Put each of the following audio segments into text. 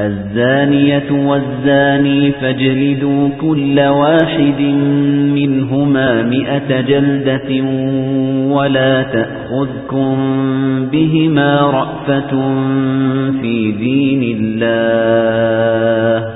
الزانية والزاني فاجلدوا كل واحد منهما مئة جلدة ولا تأخذكم بهما رأفة في دين الله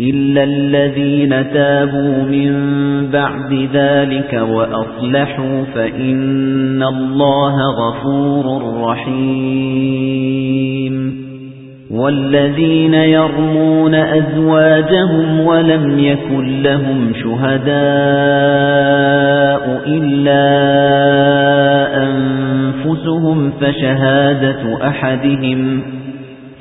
إلا الذين تابوا من بعد ذلك وأصلحوا فإن الله غفور رحيم والذين يرمون أزواجهم ولم يكن لهم شهداء إلا أنفسهم فشهادة أحدهم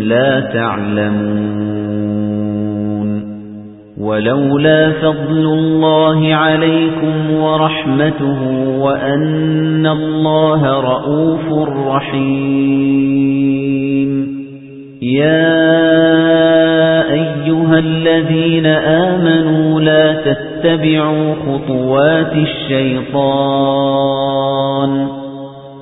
لَا تَعْلَمُونَ وَلَوْلَا فَضْلُ اللَّهِ عَلَيْكُمْ وَرَحْمَتُهُ وَأَنَّ اللَّهَ رَءُوفٌ رَحِيمٌ. يَا أَيُّهَا الَّذِينَ آمَنُوا لَا تَتَّبِعُوا خُطُوَاتِ الشَّيْطَانِ.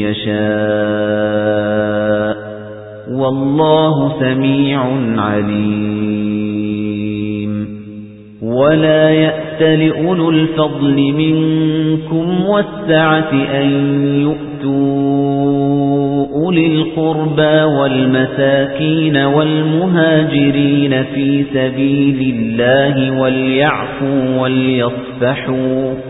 يَشَاءُ. وَاللَّهُ سَمِيعٌ عَلِيمٌ. وَلَا يَأْتَلِ أُولُو الْفَضْلِ مِنكُمْ وَالسَّعَةِ أَن يُؤْتُوا أُولِي الْقُرْبَى وَالْمَسَاكِينَ وَالْمُهَاجِرِينَ فِي سَبِيلِ اللَّهِ وَلْيَعْفُوا وَلْيَصْفَحُوا.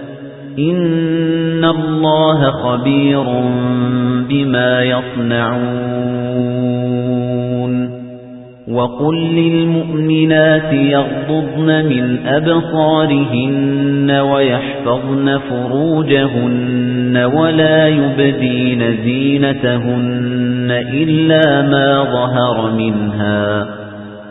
إِنَّ اللَّهَ خَبِيرٌ بِمَا يَصْنَعُونَ وَقُل لِّلْمُؤْمِنَاتِ يَغْضُضْنَ مِنْ أَبْصَارِهِنَّ وَيَحْفَظْنَ فُرُوجَهُنَّ وَلَا يُبْدِينَ زِينَتَهُنَّ إِلَّا مَا ظَهَرَ مِنْهَا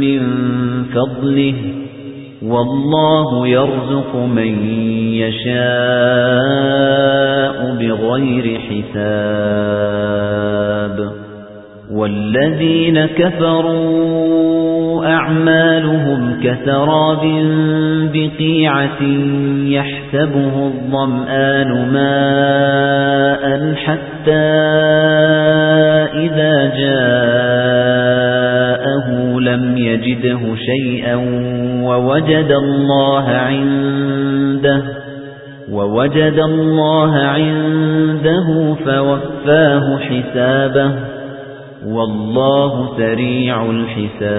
مِّن فَضْلِهِ وَاللَّهُ يَرْزُقُ مَن يَشَاءُ بِغَيْرِ حِسَابٍ وَالَّذِينَ كَفَرُوا أَعْمَالُهُمْ كَسَرَابٍ بِقِيعَةٍ يَحْسَبُهُ الظَّمْآنُ مَاءً حَتَّى إِذَا جَاءَهُ لَمْ يَجِدْهُ شَيْئًا وَوَجَدَ اللَّهَ عِندَهُ وَوَجَدَ اللَّهَ عِندَهُ فَوَفَّاهُ حِسَابَهُ وَاللَّهُ سَرِيعُ الْحِسَابِ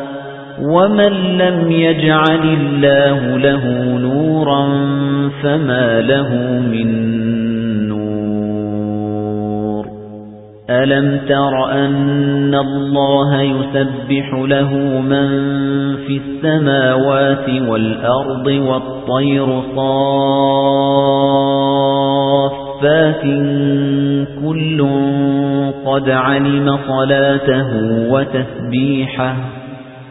وَمَن لَّمْ يَجْعَلِ اللَّهُ لَهُ نُورًا فَمَا لَهُ مِن نُّورٍ أَلَمْ تَرَ أَنَّ اللَّهَ يُسَبِّحُ لَهُ مَن فِي السَّمَاوَاتِ وَالْأَرْضِ وَالطَّيْرُ صَافَّاتٍ كُلٌّ قَدْ عَلِمَ صَلَاتَهُ وَتَسْبِيحَهُ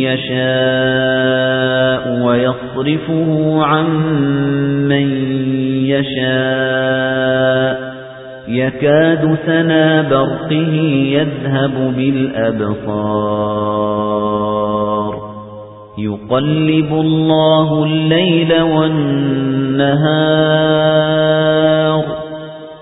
يَشَاءُ وَيَصْرِفُهُ عَن مَّن يَشَاءُ. يَكَادُ سَنَا بَرْقِهِ يَذْهَبُ بِالْأَبْصَارِ. يُقَلِّبُ اللَّهُ اللَّيْلَ وَالنَّهَارَ.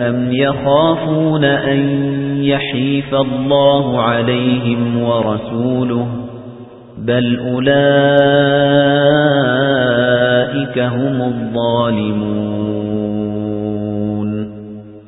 أم يخافون أن يحيف الله عليهم ورسوله بل أولئك هم الظالمون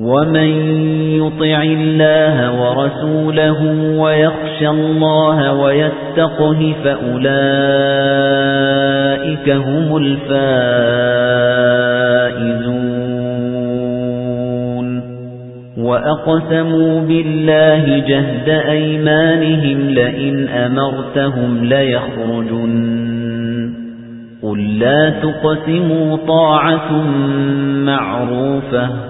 ومن يطع الله ورسوله ويخشى الله ويتقه فأولئك هم الفائزون وأقسموا بالله جهد أيمانهم لئن أمرتهم ليخرجن قل لا تقسموا طاعة معروفة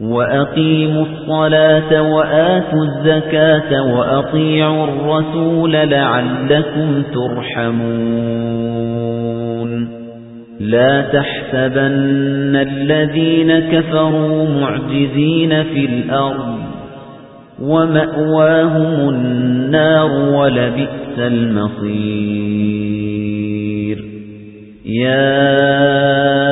وأقيموا الصلاة وآتوا الزكاة وأطيعوا الرسول لعلكم ترحمون لا تحسبن الذين كفروا معجزين في الأرض ومأواهم النار ولبئس المصير يا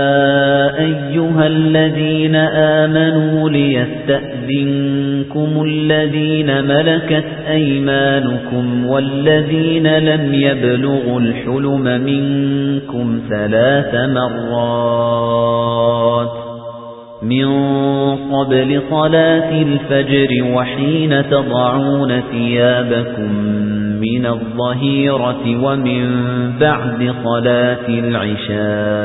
أيها الذين آمنوا ليستأذنكم الذين ملكت أيمانكم والذين لم يبلغوا الحلم منكم ثلاث مرات من قبل صلاة الفجر وحين تضعون ثيابكم من الظهيرة ومن بعد صلاة العشاء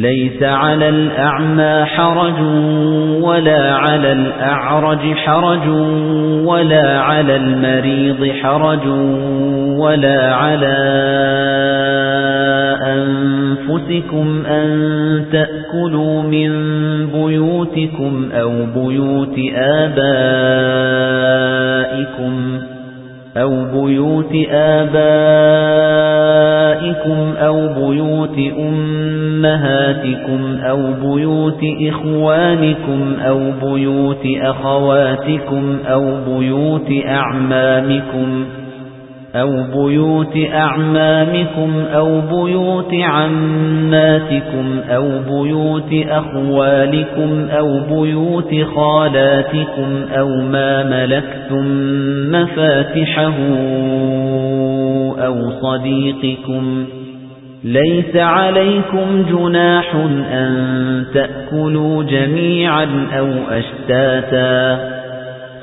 لَيْسَ عَلَى الْأَعْمَى حَرَجٌ وَلَا عَلَى الْأَعْرَجِ حَرَجٌ وَلَا عَلَى الْمَرِيضِ حَرَجٌ وَلَا عَلَى أَنفُسِكُمْ أَن تَأْكُلُوا مِن بُيُوتِكُمْ أَوْ بُيُوتِ آبَائِكُمْ أَوْ بُيُوتِ آبَائِكُمْ أَوْ بُيُوتِ أُمَّهَاتِكُمْ أَوْ بُيُوتِ إِخْوَانِكُمْ أَوْ بُيُوتِ أَخَوَاتِكُمْ أَوْ بُيُوتِ أَعْمَامِكُمْ أَوْ بُيُوتِ أَعْمَامِكُمْ أَوْ بُيُوتِ عَمَّاتِكُمْ أَوْ بُيُوتِ أَخْوَالِكُمْ أَوْ بُيُوتِ خَالَاتِكُمْ أَوْ مَا مَلَكْتُمْ مَفَاتِحَهُ أَوْ صَدِيقِكُمْ لَيْسَ عَلَيْكُمْ جُنَاحٌ أَن تَأْكُلُوا جَمِيعًا أَوْ أَشْتَاتًا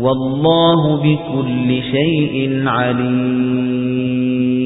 والله بكل شيء عليم.